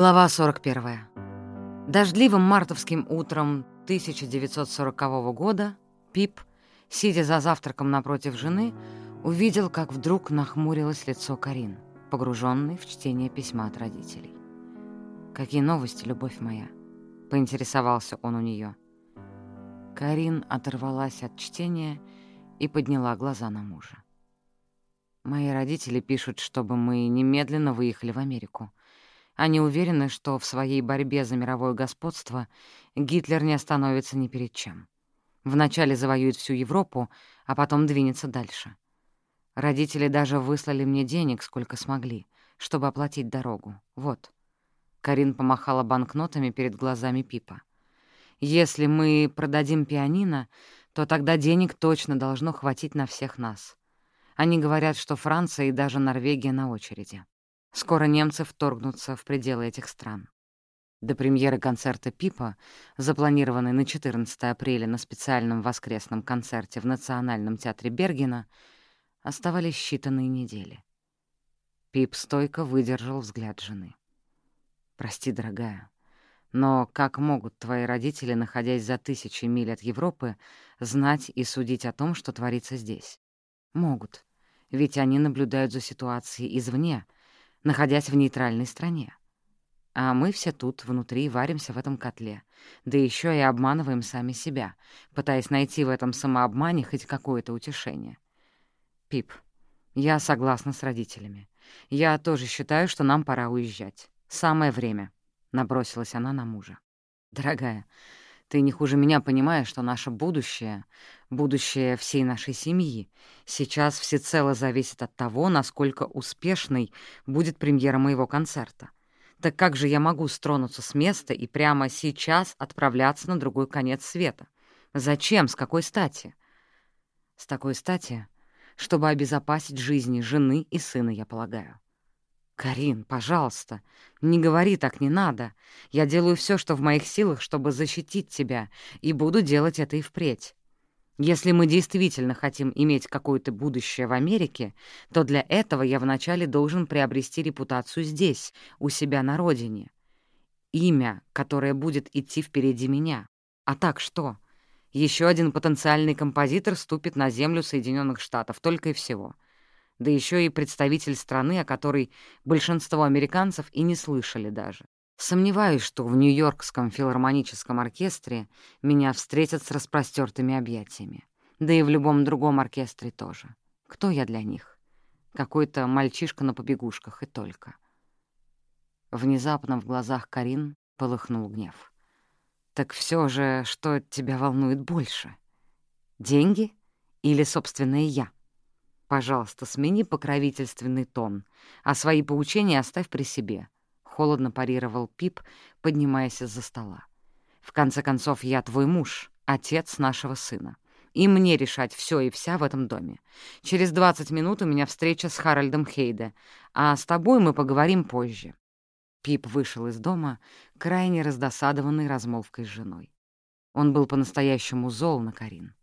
Глава 41. Дождливым мартовским утром 1940 года Пип, сидя за завтраком напротив жены, увидел, как вдруг нахмурилось лицо Карин, погруженной в чтение письма от родителей. «Какие новости, любовь моя?» — поинтересовался он у нее. Карин оторвалась от чтения и подняла глаза на мужа. «Мои родители пишут, чтобы мы немедленно выехали в Америку», они уверены, что в своей борьбе за мировое господство Гитлер не остановится ни перед чем. Вначале завоюет всю Европу, а потом двинется дальше. Родители даже выслали мне денег, сколько смогли, чтобы оплатить дорогу. Вот. Карин помахала банкнотами перед глазами Пипа. «Если мы продадим пианино, то тогда денег точно должно хватить на всех нас. Они говорят, что Франция и даже Норвегия на очереди. Скоро немцы вторгнутся в пределы этих стран. До премьеры концерта Пипа, запланированной на 14 апреля на специальном воскресном концерте в Национальном театре Бергена, оставались считанные недели. Пип стойко выдержал взгляд жены. «Прости, дорогая, но как могут твои родители, находясь за тысячи миль от Европы, знать и судить о том, что творится здесь? Могут, ведь они наблюдают за ситуацией извне — находясь в нейтральной стране. А мы все тут, внутри, варимся в этом котле, да еще и обманываем сами себя, пытаясь найти в этом самообмане хоть какое-то утешение. Пип, я согласна с родителями. Я тоже считаю, что нам пора уезжать. Самое время, — набросилась она на мужа. Дорогая, ты не хуже меня понимаешь, что наше будущее, будущее всей нашей семьи, сейчас всецело зависит от того, насколько успешной будет премьера моего концерта. Так как же я могу стронуться с места и прямо сейчас отправляться на другой конец света? Зачем? С какой стати? С такой стати, чтобы обезопасить жизни жены и сына, я полагаю. «Карин, пожалуйста, не говори так, не надо. Я делаю все, что в моих силах, чтобы защитить тебя, и буду делать это и впредь. Если мы действительно хотим иметь какое-то будущее в Америке, то для этого я вначале должен приобрести репутацию здесь, у себя на родине. Имя, которое будет идти впереди меня. А так что? Еще один потенциальный композитор ступит на землю Соединенных Штатов, только и всего» да еще и представитель страны, о которой большинство американцев и не слышали даже. Сомневаюсь, что в Нью-Йоркском филармоническом оркестре меня встретят с распростертыми объятиями. Да и в любом другом оркестре тоже. Кто я для них? Какой-то мальчишка на побегушках и только. Внезапно в глазах Карин полыхнул гнев. «Так все же, что тебя волнует больше? Деньги или собственное «я»?» «Пожалуйста, смени покровительственный тон, а свои поучения оставь при себе», — холодно парировал Пип, поднимаясь из-за стола. «В конце концов, я твой муж, отец нашего сына. И мне решать все и вся в этом доме. Через 20 минут у меня встреча с Харальдом Хейде, а с тобой мы поговорим позже». Пип вышел из дома, крайне раздосадованный размолвкой с женой. Он был по-настоящему зол на Карин.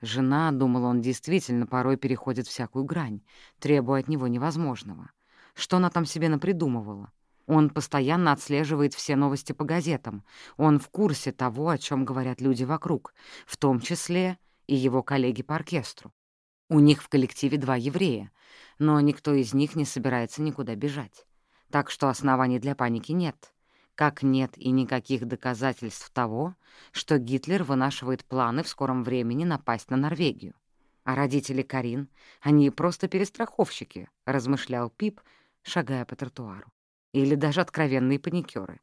Жена, думал он, действительно порой переходит всякую грань, требуя от него невозможного. Что она там себе напридумывала? Он постоянно отслеживает все новости по газетам. Он в курсе того, о чем говорят люди вокруг, в том числе и его коллеги по оркестру. У них в коллективе два еврея, но никто из них не собирается никуда бежать. Так что оснований для паники нет как нет и никаких доказательств того, что Гитлер вынашивает планы в скором времени напасть на Норвегию. А родители Карин, они просто перестраховщики, размышлял Пип, шагая по тротуару. Или даже откровенные паникеры.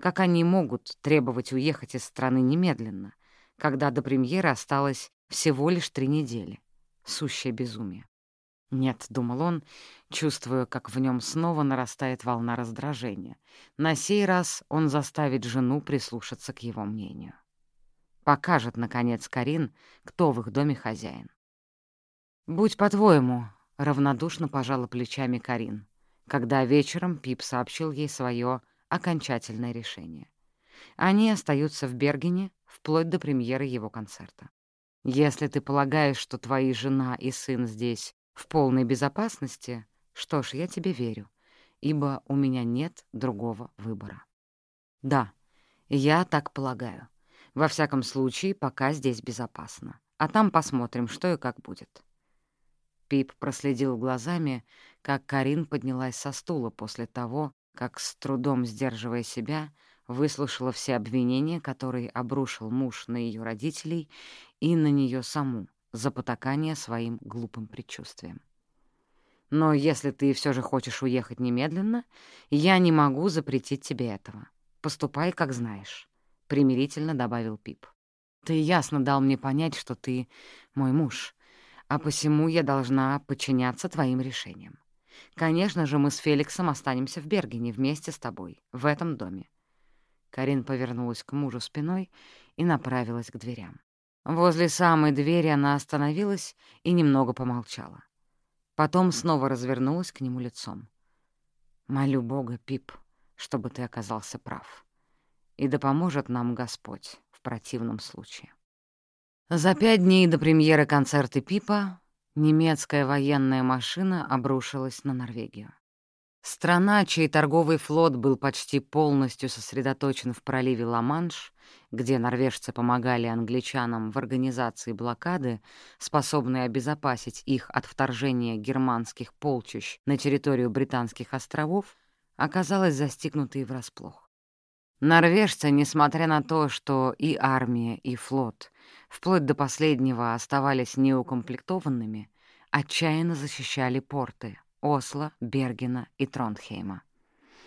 Как они могут требовать уехать из страны немедленно, когда до премьеры осталось всего лишь три недели? Сущее безумие. «Нет», — думал он, чувствуя, как в нем снова нарастает волна раздражения. На сей раз он заставит жену прислушаться к его мнению. Покажет, наконец, Карин, кто в их доме хозяин. «Будь по-твоему», — равнодушно пожала плечами Карин, когда вечером Пип сообщил ей свое окончательное решение. Они остаются в Бергене вплоть до премьеры его концерта. «Если ты полагаешь, что твои жена и сын здесь в полной безопасности? Что ж, я тебе верю. ибо у меня нет другого выбора. Да, я так полагаю. Во всяком случае, пока здесь безопасно. А там посмотрим, что и как будет. Пип проследил глазами, как Карин поднялась со стула после того, как, с трудом сдерживая себя, выслушала все обвинения, которые обрушил муж на ее родителей и на нее саму за потакание своим глупым предчувствием. «Но если ты все же хочешь уехать немедленно, я не могу запретить тебе этого. Поступай, как знаешь», — примирительно добавил Пип. «Ты ясно дал мне понять, что ты мой муж, а посему я должна подчиняться твоим решениям. Конечно же, мы с Феликсом останемся в Бергене вместе с тобой, в этом доме. Карин повернулась к мужу спиной и направилась к дверям. Возле самой двери она остановилась и немного помолчала. Потом снова развернулась к нему лицом. «Молю Бога, Пип, чтобы ты оказался прав. И да поможет нам Господь в противном случае». За пять дней до премьеры концерта Пипа немецкая военная машина обрушилась на Норвегию. Страна, чей торговый флот был почти полностью сосредоточен в проливе Ла-Манш, где норвежцы помогали англичанам в организации блокады, способной обезопасить их от вторжения германских полчищ на территорию Британских островов, оказалась застигнутой врасплох. Норвежцы, несмотря на то, что и армия, и флот, вплоть до последнего оставались неукомплектованными, отчаянно защищали порты, Осло, Бергена и Тронхейма.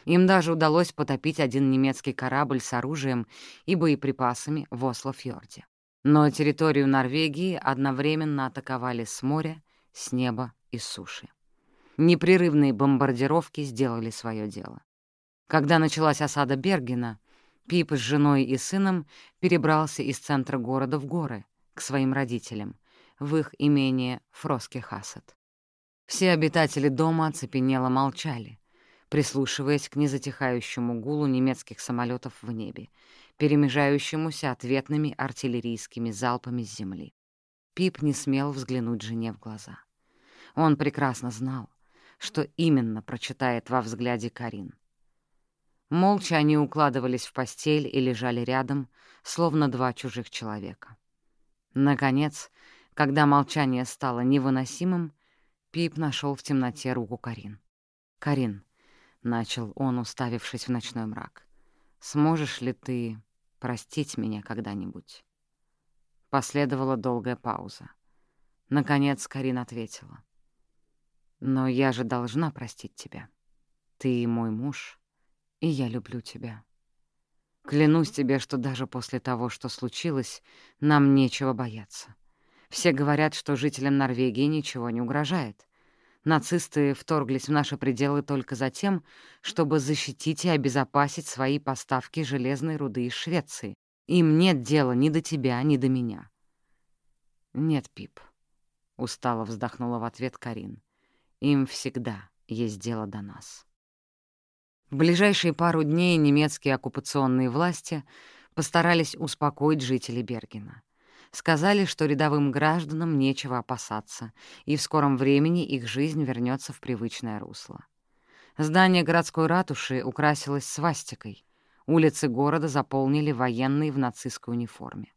Им даже удалось потопить один немецкий корабль с оружием и боеприпасами в Осло-фьорде. Но территорию Норвегии одновременно атаковали с моря, с неба и с суши. Непрерывные бомбардировки сделали свое дело. Когда началась осада Бергена, Пип с женой и сыном перебрался из центра города в горы, к своим родителям, в их имение Фроски-Хассет. Все обитатели дома оцепенело молчали, прислушиваясь к незатихающему гулу немецких самолетов в небе, перемежающемуся ответными артиллерийскими залпами с земли. Пип не смел взглянуть жене в глаза. Он прекрасно знал, что именно прочитает во взгляде Карин. Молча они укладывались в постель и лежали рядом, словно два чужих человека. Наконец, когда молчание стало невыносимым, Пип нашел в темноте руку Карин. «Карин», — начал он, уставившись в ночной мрак, — «сможешь ли ты простить меня когда-нибудь?» Последовала долгая пауза. Наконец Карин ответила. «Но я же должна простить тебя. Ты мой муж, и я люблю тебя. Клянусь тебе, что даже после того, что случилось, нам нечего бояться. Все говорят, что жителям Норвегии ничего не угрожает. Нацисты вторглись в наши пределы только за тем, чтобы защитить и обезопасить свои поставки железной руды из Швеции. Им нет дела ни до тебя, ни до меня. «Нет, Пип», — устало вздохнула в ответ Карин. «Им всегда есть дело до нас». В ближайшие пару дней немецкие оккупационные власти постарались успокоить жителей Бергена. Сказали, что рядовым гражданам нечего опасаться, и в скором времени их жизнь вернется в привычное русло. Здание городской ратуши украсилось свастикой. Улицы города заполнили военные в нацистской униформе.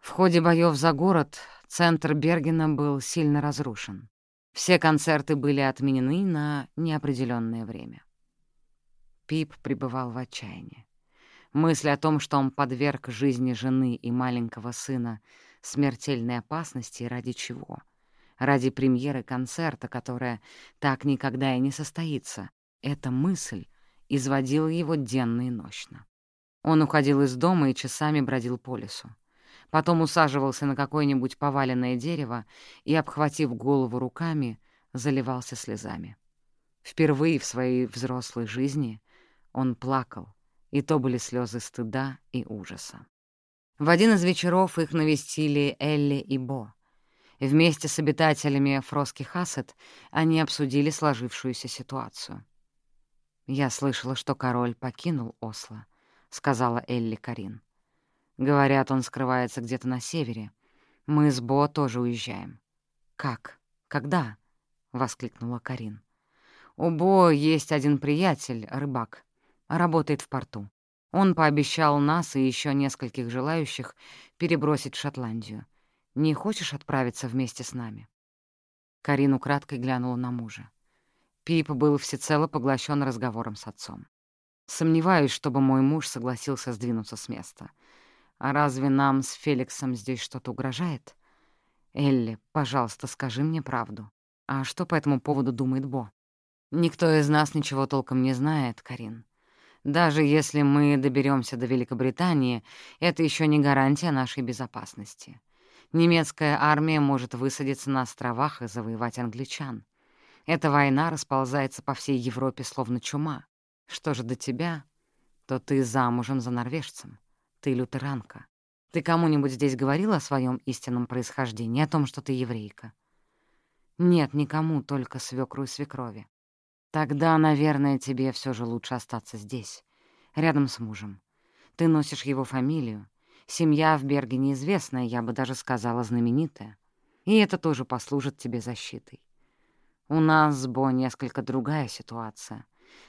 В ходе боев за город центр Бергена был сильно разрушен. Все концерты были отменены на неопределенное время. Пип пребывал в отчаянии. Мысль о том, что он подверг жизни жены и маленького сына смертельной опасности ради чего? Ради премьеры концерта, которая так никогда и не состоится. Эта мысль изводила его денно и нощно. Он уходил из дома и часами бродил по лесу. Потом усаживался на какое-нибудь поваленное дерево и, обхватив голову руками, заливался слезами. Впервые в своей взрослой жизни он плакал, и то были слезы стыда и ужаса. В один из вечеров их навестили Элли и Бо. Вместе с обитателями Фроски Хассет они обсудили сложившуюся ситуацию. «Я слышала, что король покинул Осло», — сказала Элли Карин. «Говорят, он скрывается где-то на севере. Мы с Бо тоже уезжаем». «Как? Когда?» — воскликнула Карин. У Бо есть один приятель, рыбак, работает в порту. Он пообещал нас и еще нескольких желающих перебросить в Шотландию. Не хочешь отправиться вместе с нами?» Карин украдкой глянула на мужа. Пип был всецело поглощен разговором с отцом. Сомневаюсь, чтобы мой муж согласился сдвинуться с места. А разве нам с Феликсом здесь что-то угрожает? Элли, пожалуйста, скажи мне правду. А что по этому поводу думает Бо? Никто из нас ничего толком не знает, Карин. Даже если мы доберемся до Великобритании, это еще не гарантия нашей безопасности. Немецкая армия может высадиться на островах и завоевать англичан. Эта война расползается по всей Европе словно чума. Что же до тебя, то ты замужем за норвежцем. Ты лютеранка. Ты кому-нибудь здесь говорила о своем истинном происхождении, о том, что ты еврейка? Нет, никому, только свекру и свекрови. Тогда, наверное, тебе все же лучше остаться здесь, рядом с мужем. Ты носишь его фамилию. Семья в Берге неизвестная, я бы даже сказала, знаменитая. И это тоже послужит тебе защитой. У нас с Бо несколько другая ситуация.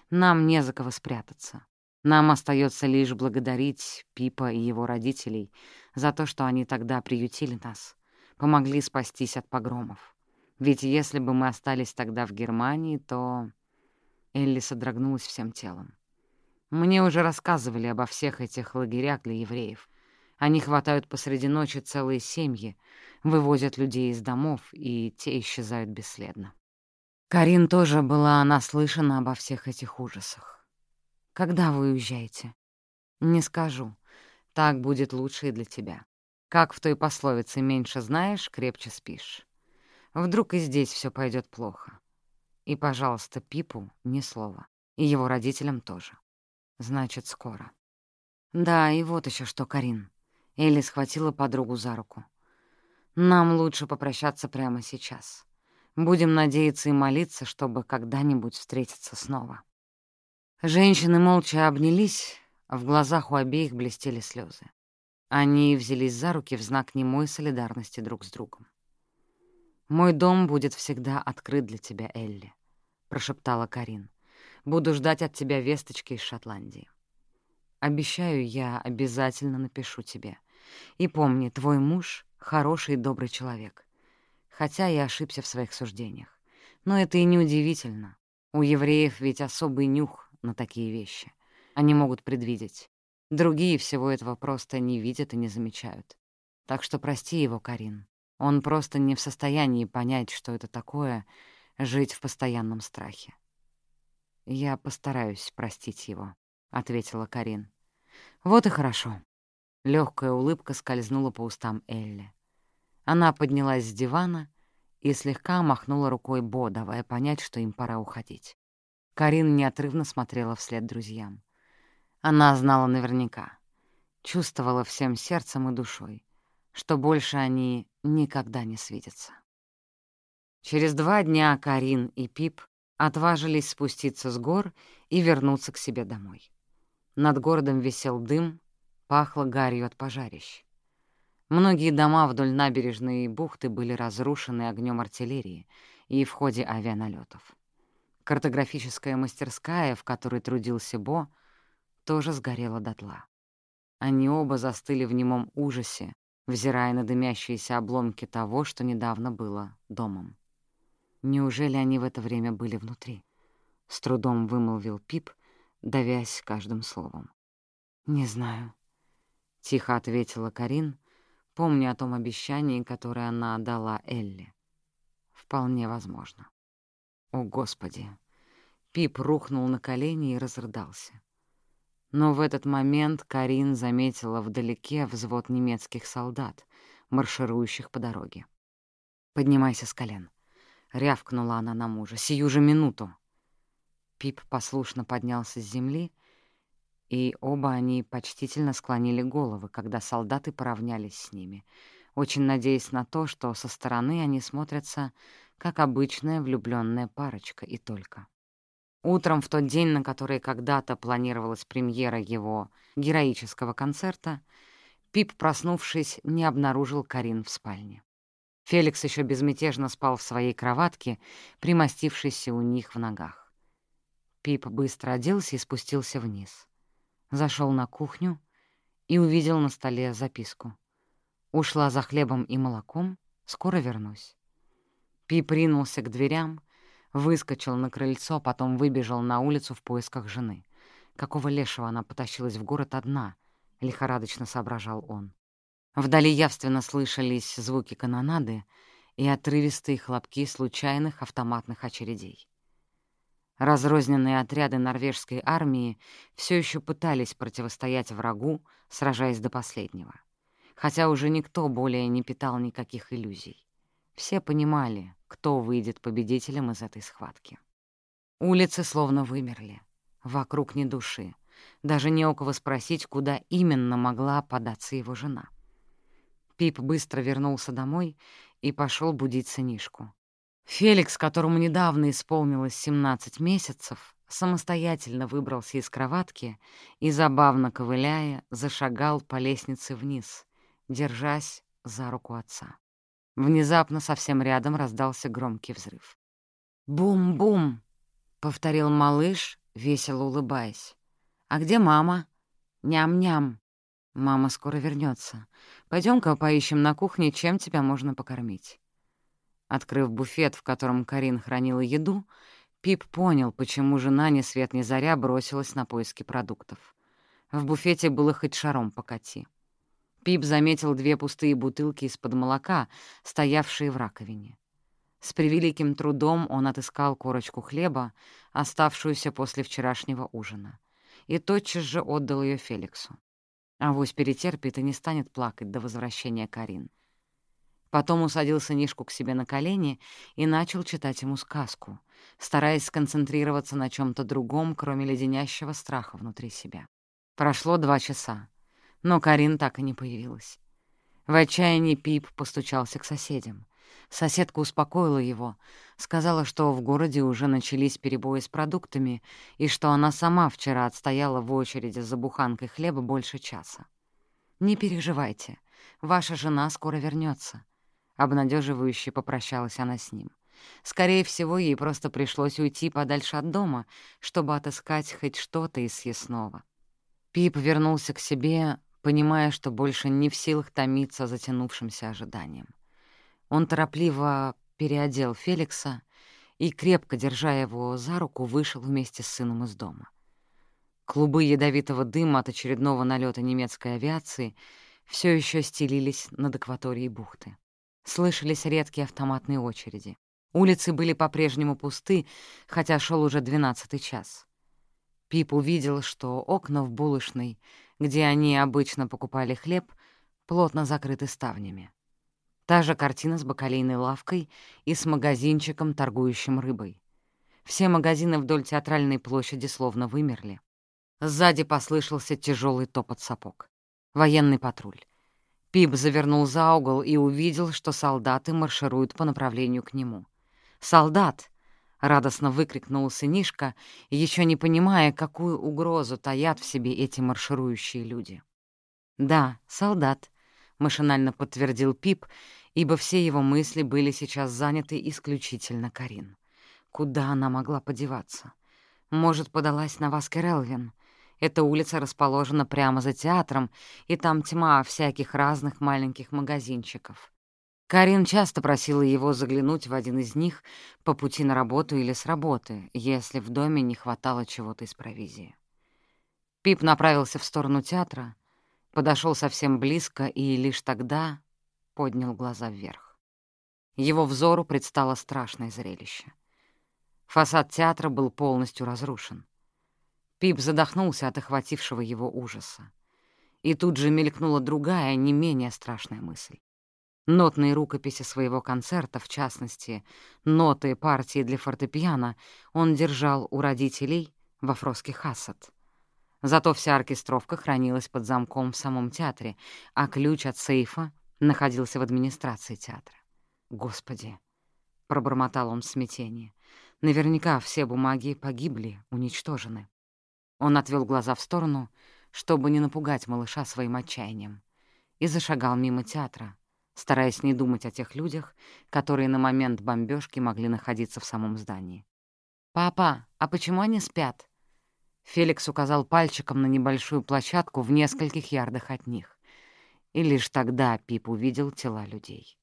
Нам не за кого спрятаться. Нам остается лишь благодарить Пипа и его родителей за то, что они тогда приютили нас, помогли спастись от погромов. Ведь если бы мы остались тогда в Германии, то... Элли содрогнулась всем телом. Мне уже рассказывали обо всех этих лагерях для евреев. Они хватают посреди ночи целые семьи, вывозят людей из домов, и те исчезают бесследно. Карин тоже была наслышана обо всех этих ужасах. «Когда вы уезжаете?» «Не скажу. Так будет лучше и для тебя. Как в той пословице «меньше знаешь, крепче спишь». Вдруг и здесь все пойдет плохо. И, пожалуйста, Пипу ни слова. И его родителям тоже. Значит, скоро. Да, и вот еще что, Карин. Элли схватила подругу за руку. Нам лучше попрощаться прямо сейчас. Будем надеяться и молиться, чтобы когда-нибудь встретиться снова. Женщины молча обнялись, в глазах у обеих блестели слезы. Они взялись за руки в знак немой солидарности друг с другом. «Мой дом будет всегда открыт для тебя, Элли. — прошептала Карин. «Буду ждать от тебя весточки из Шотландии. Обещаю, я обязательно напишу тебе. И помни, твой муж — хороший и добрый человек. Хотя я ошибся в своих суждениях. Но это и не удивительно. У евреев ведь особый нюх на такие вещи. Они могут предвидеть. Другие всего этого просто не видят и не замечают. Так что прости его, Карин. Он просто не в состоянии понять, что это такое — жить в постоянном страхе. «Я постараюсь простить его», — ответила Карин. «Вот и хорошо». Легкая улыбка скользнула по устам Элли. Она поднялась с дивана и слегка махнула рукой Бо, давая понять, что им пора уходить. Карин неотрывно смотрела вслед друзьям. Она знала наверняка, чувствовала всем сердцем и душой, что больше они никогда не свидятся. Через два дня Карин и Пип отважились спуститься с гор и вернуться к себе домой. Над городом висел дым, пахло гарью от пожарищ. Многие дома вдоль набережной бухты были разрушены огнем артиллерии и в ходе авианалетов. Картографическая мастерская, в которой трудился Бо, тоже сгорела дотла. Они оба застыли в немом ужасе, взирая на дымящиеся обломки того, что недавно было домом. Неужели они в это время были внутри? С трудом вымолвил Пип, давясь каждым словом. «Не знаю», — тихо ответила Карин, помня о том обещании, которое она дала Элли. «Вполне возможно». «О, Господи!» Пип рухнул на колени и разрыдался. Но в этот момент Карин заметила вдалеке взвод немецких солдат, марширующих по дороге. «Поднимайся с колен», — рявкнула она на мужа. «Сию же минуту!» Пип послушно поднялся с земли, и оба они почтительно склонили головы, когда солдаты поравнялись с ними, очень надеясь на то, что со стороны они смотрятся как обычная влюбленная парочка и только. Утром в тот день, на который когда-то планировалась премьера его героического концерта, Пип, проснувшись, не обнаружил Карин в спальне. Феликс еще безмятежно спал в своей кроватке, примостившейся у них в ногах. Пип быстро оделся и спустился вниз. Зашел на кухню и увидел на столе записку. Ушла за хлебом и молоком, скоро вернусь. Пип ринулся к дверям, выскочил на крыльцо, потом выбежал на улицу в поисках жены. Какого лешего она потащилась в город одна, лихорадочно соображал он. Вдали явственно слышались звуки канонады и отрывистые хлопки случайных автоматных очередей. Разрозненные отряды норвежской армии все еще пытались противостоять врагу, сражаясь до последнего. Хотя уже никто более не питал никаких иллюзий. Все понимали, кто выйдет победителем из этой схватки. Улицы словно вымерли. Вокруг ни души. Даже не у кого спросить, куда именно могла податься его жена. Пип быстро вернулся домой и пошел будить сынишку. Феликс, которому недавно исполнилось 17 месяцев, самостоятельно выбрался из кроватки и, забавно ковыляя, зашагал по лестнице вниз, держась за руку отца. Внезапно совсем рядом раздался громкий взрыв. «Бум-бум!» — повторил малыш, весело улыбаясь. «А где мама?» «Ням-ням!» «Мама скоро вернется. Пойдем-ка поищем на кухне, чем тебя можно покормить». Открыв буфет, в котором Карин хранила еду, Пип понял, почему жена ни свет ни заря бросилась на поиски продуктов. В буфете было хоть шаром покати. Пип заметил две пустые бутылки из-под молока, стоявшие в раковине. С превеликим трудом он отыскал корочку хлеба, оставшуюся после вчерашнего ужина, и тотчас же отдал ее Феликсу. Авось перетерпит и не станет плакать до возвращения Карин. Потом усадил сынишку к себе на колени и начал читать ему сказку, стараясь сконцентрироваться на чем то другом, кроме леденящего страха внутри себя. Прошло два часа, но Карин так и не появилась. В отчаянии Пип постучался к соседям. Соседка успокоила его, сказала, что в городе уже начались перебои с продуктами и что она сама вчера отстояла в очереди за буханкой хлеба больше часа. «Не переживайте, ваша жена скоро вернется. Обнадеживающе попрощалась она с ним. Скорее всего, ей просто пришлось уйти подальше от дома, чтобы отыскать хоть что-то из съестного. Пип вернулся к себе, понимая, что больше не в силах томиться затянувшимся ожиданием. Он торопливо переодел Феликса и, крепко держа его за руку, вышел вместе с сыном из дома. Клубы ядовитого дыма от очередного налета немецкой авиации все еще стелились над акваторией бухты. Слышались редкие автоматные очереди. Улицы были по-прежнему пусты, хотя шел уже двенадцатый час. Пип увидел, что окна в булочной, где они обычно покупали хлеб, плотно закрыты ставнями. Та же картина с бакалейной лавкой и с магазинчиком, торгующим рыбой. Все магазины вдоль театральной площади словно вымерли. Сзади послышался тяжелый топот сапог. Военный патруль. Пип завернул за угол и увидел, что солдаты маршируют по направлению к нему. «Солдат!» — радостно выкрикнул сынишка, еще не понимая, какую угрозу таят в себе эти марширующие люди. «Да, солдат», — машинально подтвердил Пип, ибо все его мысли были сейчас заняты исключительно Карин. Куда она могла подеваться? Может, подалась на вас Кэрэлвин? Эта улица расположена прямо за театром, и там тьма всяких разных маленьких магазинчиков. Карин часто просила его заглянуть в один из них по пути на работу или с работы, если в доме не хватало чего-то из провизии. Пип направился в сторону театра, подошел совсем близко и лишь тогда поднял глаза вверх. Его взору предстало страшное зрелище. Фасад театра был полностью разрушен. Пип задохнулся от охватившего его ужаса. И тут же мелькнула другая, не менее страшная мысль. Нотные рукописи своего концерта, в частности, ноты партии для фортепиано, он держал у родителей во Фроске Хассет. Зато вся оркестровка хранилась под замком в самом театре, а ключ от сейфа находился в администрации театра. «Господи!» — пробормотал он в смятении. «Наверняка все бумаги погибли, уничтожены». Он отвел глаза в сторону, чтобы не напугать малыша своим отчаянием, и зашагал мимо театра, стараясь не думать о тех людях, которые на момент бомбежки могли находиться в самом здании. «Папа, а почему они спят?» Феликс указал пальчиком на небольшую площадку в нескольких ярдах от них. И лишь тогда Пип увидел тела людей.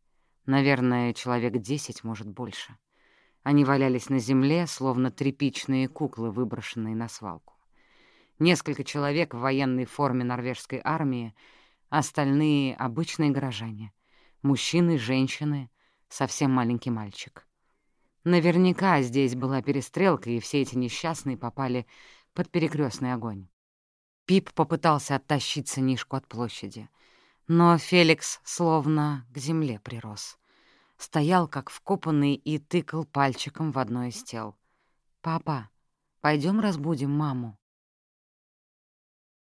Наверное, человек десять, может, больше. Они валялись на земле, словно тряпичные куклы, выброшенные на свалку. Несколько человек в военной форме норвежской армии, остальные — обычные горожане. Мужчины, женщины, совсем маленький мальчик. Наверняка здесь была перестрелка, и все эти несчастные попали под перекрестный огонь. Пип попытался оттащить сынишку от площади, но Феликс словно к земле прирос. Стоял как вкопанный и тыкал пальчиком в одно из тел. «Папа, пойдем разбудим маму».